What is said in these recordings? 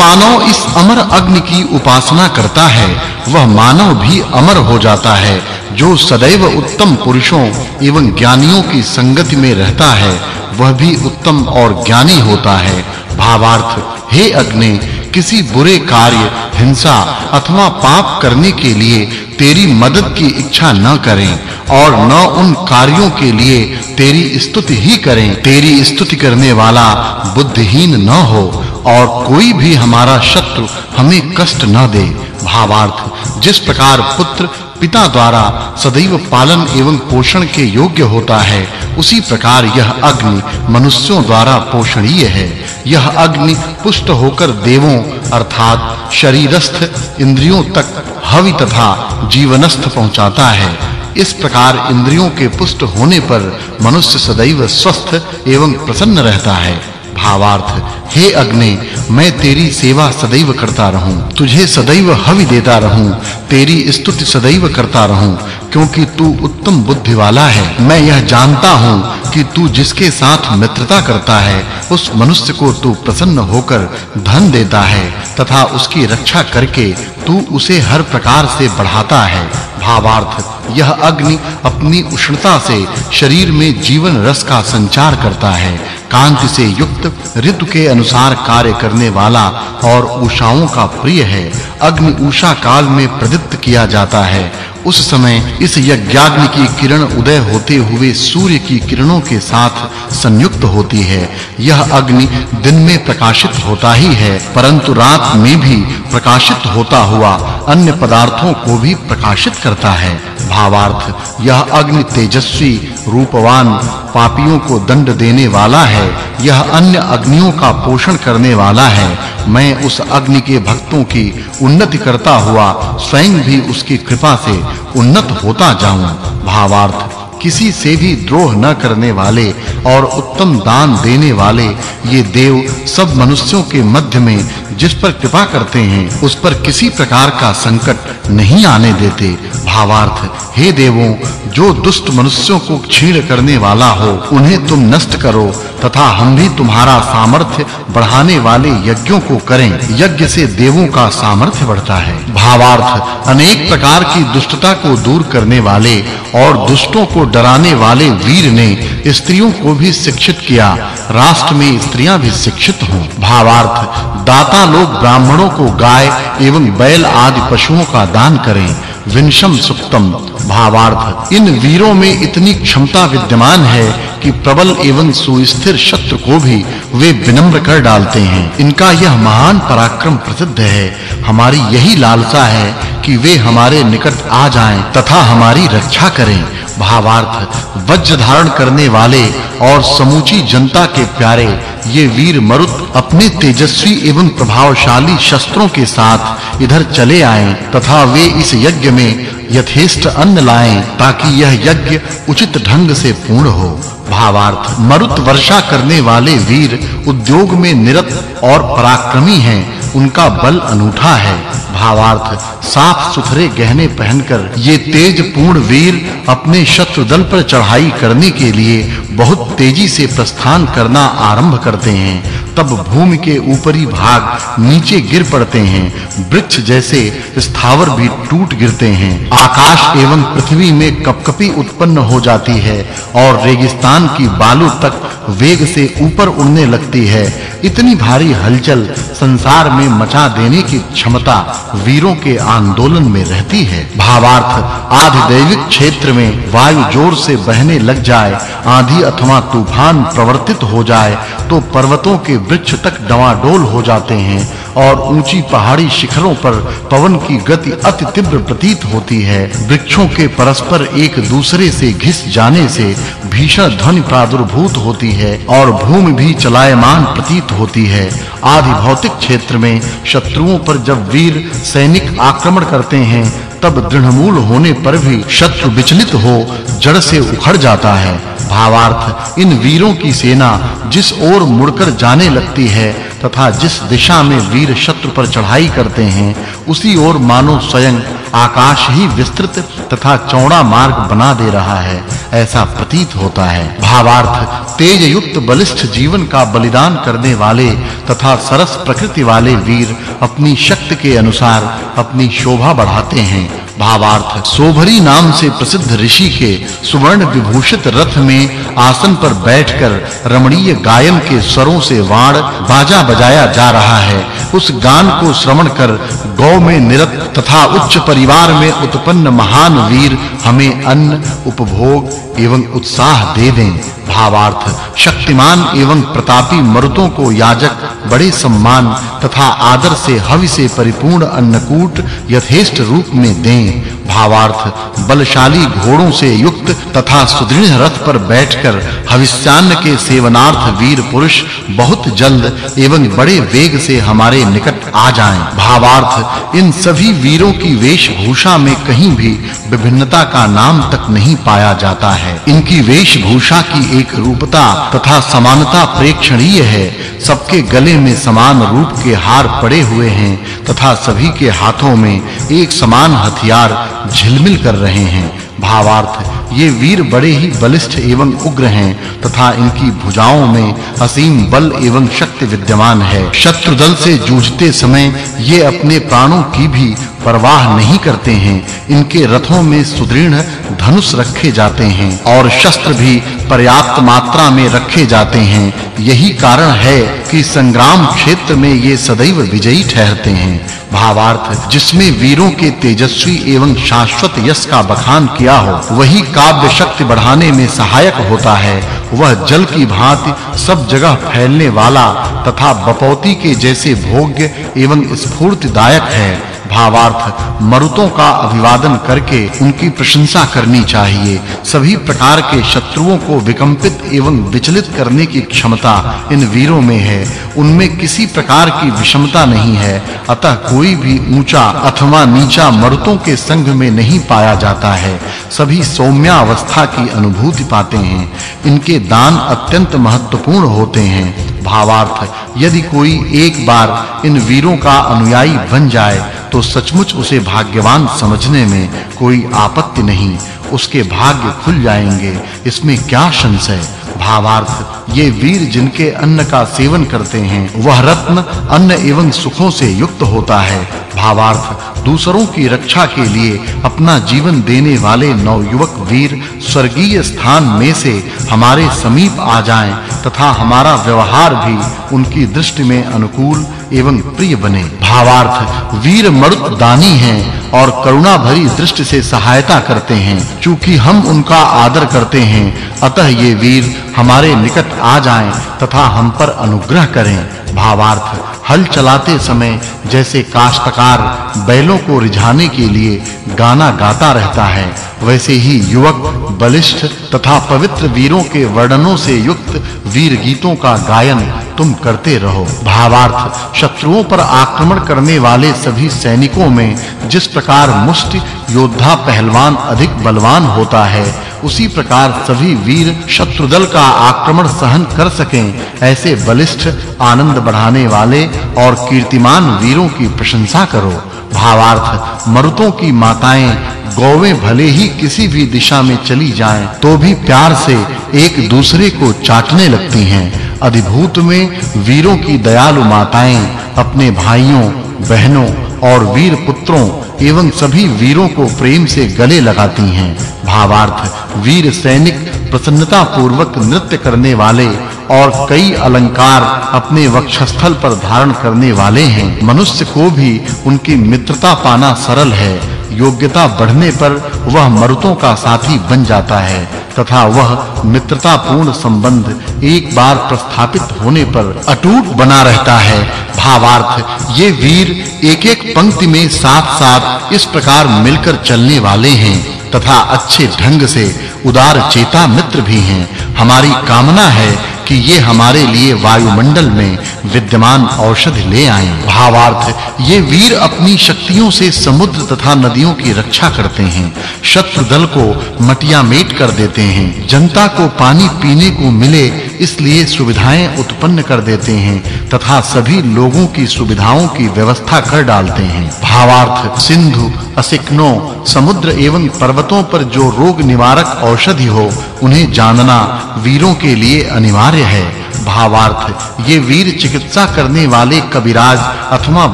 मानव इस अमर अग्नि की उपासना करता है, वह मानव भी अमर हो जाता है, जो सदैव उत्तम पुरुषों एवं ज्ञानियों की संगति में रहता है, वह भी उत्तम और ज्ञानी होता है। भावार्थ, हे अग्नि, किसी बुरे कार्य, हिंसा अथवा पाप करने के लिए तेरी मदद की इच्छा न करें, और न उन कार्यों के लिए तेरी स्तुति ही करें। तेरी स्तुति करने वाला बुद्धिहीन न हो और कोई भी हमारा शत्रु हमें कष्ट न दे, भावार्थ। जिस प्रकार पुत्र पिता द्वारा सदैव पालन एवं पोषण के योग्य होता है, उसी प्रकार यह अग्नि मनुष्यों द्वारा पोषणीय है। यह अग्नि पुष्ट होकर देवों, अर्थात शरीरस्थ इंद्रियों तक हवि तथा जीवनस्थ पहुंचाता है। इस प्रकार इंद्रियों के पुष्ट होने पर मनुष्य सदैव स्वस्थ एवं प्रसन्न रहता है। भावार्थ, हे अग्नि, मैं तेरी सेवा सदैव करता रहूँ, तुझे सदैव हवि देता रहूँ, तेरी स्तुति सदैव करता रहूँ, क्योंकि तू उत्तम बुद्धि वाला है। मैं यह जानता हूँ कि तू जिसके साथ मित्रता करता है, उस मनुष्य को तू प्रसन्न होकर धन देता है, तथा उसकी रक्षा करके तू उसे हर प्रकार से बढ़ाता है। भावार्थ यह अग्नि अपनी उष्णता से शरीर में जीवन रस का संचार करता है। कांति से युक्त, ऋतु के अनुसार कार्य करने वाला और उषाओं का प्रिय है। अग्नि उषा काल में प्रदीप्त किया जाता है। उस समय इस यज्ञाग्नि की किरण उदय होते हुए सूर्य की किरणों के साथ संयुक्त होती है। यह अग्नि दिन में प्रकाशित होता ही है, परंतु रात में भी प्रकाशित होता हुआ अन्य पदार्थों को भी प्रकाशित करता है। भावार्थ, यह अग्नि तेजस्वी, रूपवान, पापियों को दंड देने वाला है, यह अन्य अग्नियों का पोषण करने वाला है। मैं उस अग्नि के भक्तों की उन्नति करता हुआ, स्वयं भी उसकी कृपा से उन्नत होता जाऊँ। भावार्थ किसी से भी द्रोह न करने वाले और उत्तम दान देने वाले ये देव सब मनुष्यों के मध्य में जिस पर कृपा करते हैं, उस पर किसी प्रकार का संकट नहीं आने देते। भावार्थ, हे देवों, जो दुष्ट मनुष्यों को क्षीण करने वाला हो, उन्हें तुम नष्ट करो, तथा हम भी तुम्हारा सामर्थ्य बढ़ाने वाले यज्ञों को करें। यज्ञ से देवों का सामर्थ्य बढ़ता है। भावार्थ, अनेक प्रकार की दुष्टता को दूर करने वाले और दुष्टों को डराने वाले वीर ने स्त्रियों को भी शिक्षित किया। राष्ट्र में स्त्रियाँ भी शिक्षित हों। भावार्थ, दाता लोग ब्राह्मणों को गाय एवं बैल आदि पशुओं का दान करें। विनशम सुक्तम, भावार्थ, इन वीरों में इतनी क्षमता विद्यमान है कि प्रबल एवं सुस्थिर शत्रु को भी वे विनम्र कर डालते हैं। इनका यह महान पराक्रम प्रसिद्ध है। हमारी यही लालसा है कि वे हमारे निकट आ जाएँ तथा हमारी रक्षा करें। भावार्थ, वज्र धारण करने वाले और समूची जनता के प्यारे, ये वीर मरुत अपने तेजस्वी एवं प्रभावशाली शस्त्रों के साथ इधर चले आएँ तथा वे इस यज्ञ में यथेष्ट अन्न लाएँ ताकि यह यज्ञ उचित ढंग से पूर्ण हो। भावार्थ, मरुत वर्षा करने वाले वीर उद्योग में निरत और पराक्रमी हैं। उनका बल अनूठा है। भावार्थ साफ़ सुथरे गहने पहनकर ये तेज पूर्ण वीर अपने शत्रु दल पर चढ़ाई करने के लिए बहुत तेज़ी से प्रस्थान करना आरंभ करते हैं। तब भूमि के ऊपरी भाग नीचे गिर पड़ते हैं। वृक्ष जैसे स्थावर भी टूट गिरते हैं। आकाश एवं पृथ्वी में कपकपी उत्पन्न हो जाती है और रेगिस्तान की बालू तक वेग से ऊपर उड़ने लगती है। इतनी भारी हलचल संसार में मचा देने की क्षमता वीरों के आंदोलन में रहती है। भावार्थ आधिदैविक क्षेत्र में वायु ज़ोर से बहने लग जाए, आंधी अथवा तूफ़ान प्रवर्तित हो जाए तो पर्वतों के वृक्ष तक डवाडोल हो जाते हैं और ऊँची पहाड़ी शिखरों पर पवन की गति अति तीव्र प्रतीत होती है। वृक्षों के परस्पर एक दूसरे से घिस जाने से भीषण ध्वनि प्रादुर्भूत होती है और भूमि भी चलायमान प्रतीत होती है। आदि भौतिक क्षेत्र में शत्रुओं पर जब वीर सैनिक आक्रमण करते हैं, तब दृढ़मूल होने पर भी शत्रु विचलित हो जड़ से उखड़ जाता है। भावार्थ, इन वीरों की सेना जिस ओर मुड़कर जाने लगती है तथा जिस दिशा में वीर शत्रु पर चढ़ाई करते हैं उसी ओर मानो स्वयं आकाश ही विस्तृत तथा चौड़ा मार्ग बना दे रहा है, ऐसा प्रतीत होता है। भावार्थ तेज युक्त बलिष्ठ जीवन का बलिदान करने वाले तथा सरस प्रकृति वाले वीर अपनी शक्ति के अनुसार अपनी शोभा बढ़ाते हैं। भावार्थ सोभरी नाम से प्रसिद्ध ऋषि के सुवर्ण विभूषित रथ में आसन पर बैठकर रमणीय गायन के स्वरों से वाण बाजा बजाया जा रहा है। उस गान को श्रवण कर गौ में निरत तथा उच्च परिवार में उत्पन्न महान वीर हमें अन्न, उपभोग एवं उत्साह दे दें। भावार्थ, शक्तिमान एवं प्रतापी मरुतों को याजक, बड़े सम्मान तथा आदर से हवि से परिपूर्ण अन्नकूट यथेष्ट रूप में दें। भावार्थ, बलशाली घोड़ों से युक्त तथा सुदृढ़ रथ पर बैठकर हविष्यान्न के सेवनार्थ वीर पुरुष बहुत जल्द एवं बड़े वेग से हमारे निकट आ जाएँ। भावार्थ, इन सभी वीरों की वेशभूषा में कहीं भी विभिन्नता का नाम तक नहीं पाया जाता है। इनकी वेशभूषा की एक रूपता तथा समानता प्रेक्षणीय है। सबके गले में समान रूप के हार पड़े हुए हैं तथा सभी के हाथों में एक समान हथियार झिलमिल कर रहे हैं। भावार्थ, ये वीर बड़े ही बलिष्ठ एवं उग्र हैं तथा इनकी भुजाओं में असीम बल एवं शक्ति विद्यमान है। शत्रु दल से जूझते समय ये अपने प्राणों की भी परवाह नहीं करते हैं। इनके रथों में सुदृढ़ धनुष रखे जाते हैं और शस्त्र भी पर्याप्त मात्रा में रखे जाते हैं। यही कारण है कि संग्राम क्षेत्र में ये सदैव विजयी ठहरते हैं। भावार्थ, जिसमें वीरों के तेजस्वी एवं शाश्वत यश का बखान किया हो, वही काव्य शक्ति बढ़ाने में सहायक होता है। वह जल की भांति सब जगह फैलने वाला तथा बपौती के जैसे भोग्य एवं स्फूर्तिदायक है। भावार्थ मरुतों का अभिवादन करके उनकी प्रशंसा करनी चाहिए। सभी प्रकार के शत्रुओं को विकंपित एवं विचलित करने की क्षमता इन वीरों में है। उनमें किसी प्रकार की विषमता नहीं है। अतः कोई भी ऊँचा अथवा नीचा मरुतों के संग में नहीं पाया जाता है। सभी सौम्या अवस्था की अनुभूति पाते हैं। इनके दान अत्यंत महत्वपूर्ण होते हैं। भावार्थ, यदि कोई एक बार इन वीरों का अनुयायी बन जाए तो सचमुच उसे भाग्यवान समझने में कोई आपत्ति नहीं। उसके भाग्य खुल जाएँगे। इसमें क्या संशय भावार्थ, ये वीर जिनके अन्न का सेवन करते हैं, वह रत्न अन्न एवं सुखों से युक्त होता है। भावार्थ, दूसरों की रक्षा के लिए अपना जीवन देने वाले नवयुवक वीर स्वर्गीय स्थान में से हमारे समीप आ जाएँ, तथा हमारा व्यवहार भी उनकी दृष्टि में अनुकूल एवं प्रिय बने। भावार्थ, वीर मरुत दानी हैं और करुणा भरी दृष्टि से सहायता करते हैं। क्योंकि हम उनका आदर करते हैं, अतः ये वीर हमारे निकट आ जाएँ तथा हम पर अनुग्रह करें। भावार्थ, हल चलाते समय जैसे काश्तकार बैलों को रिझाने के लिए गाना गाता रहता है, वैसे ही युवक, बलिष्ठ तथा पवित्र वीरों के वर्णनों से युक्त वीर गीतों का गायन तुम करते रहो। भावार्थ, शत्रुओं पर आक्रमण करने वाले सभी सैनिकों में जिस प्रकार मुष्टि योद्धा पहलवान अधिक बलवान होता है, उसी प्रकार सभी वीर शत्रु दल का आक्रमण सहन कर सकें, ऐसे बलिष्ठ, आनंद बढ़ाने वाले और कीर्तिमान वीरों की प्रशंसा करो। भावार्थ, मरुतों की माताएँ गौवें भले ही किसी भी दिशा में चली जाएँ तो भी प्यार से एक दूसरे को चाटने लगती हैं। अधिभूत में वीरों की दयालु माताएँ, अपने भाइयों, बहनों और वीर पुत्रों एवं सभी वीरों को प्रेम से गले लगाती हैं। भावार्थ, वीर सैनिक प्रसन्नता पूर्वक नृत्य करने वाले और कई अलंकार अपने वक्षस्थल पर धारण करने वाले हैं। मनुष्य को भी उनकी मित्रता पाना सरल है। योग्यता बढ़ने पर वह मरुतों का साथी बन जाता है, तथा वह मित्रता पूर्ण संबंध एक बार प्रस्थापित होने पर अटूट बना रहता है। भावार्थ, ये वीर एक-एक पंक्ति में साथ-साथ इस प्रकार मिलकर चलने वाले हैं, तथा अच्छे ढंग से उदार चेता मित्र भी हैं। हमारी कामना है कि ये हमारे लिए वायुमंडल में विद्यमान औषधि ले आए। भावार्थ, ये वीर अपनी शक्तियों से समुद्र तथा नदियों की रक्षा करते हैं। शत्रु दल को मटिया मेट कर देते हैं। जनता को पानी पीने को मिले, इसलिए सुविधाएँ उत्पन्न कर देते हैं तथा सभी लोगों की सुविधाओं की व्यवस्था कर डालते हैं। भावार्थ, सिंधु, असिक्नो, समुद्र एवं पर्वतों पर जो रोग निवारक औषधि हो, उन्हें जानना वीरों के लिए अनिवार्य है। भावार्थ। ये वीर चिकित्सा करने वाले कविराज अथवा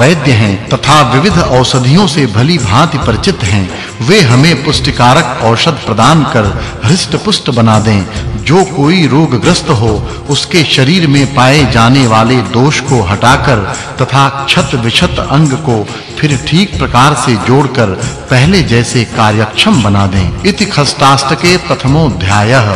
वैद्य हैं तथा विविध औषधियों से भली भांति परिचित हैं। वे हमें पुष्टिकारक औषध प्रदान कर हृष्ट पुष्ट बना दें। जो कोई रोगग्रस्त हो, उसके शरीर में पाए जाने वाले दोष को हटाकर तथा क्षत विक्षत अंग को फिर ठीक प्रकार से जोड़कर पहले जैसे कार्यक्षम बना दें। इति खष्टाष्टके प्रथमोध्यायः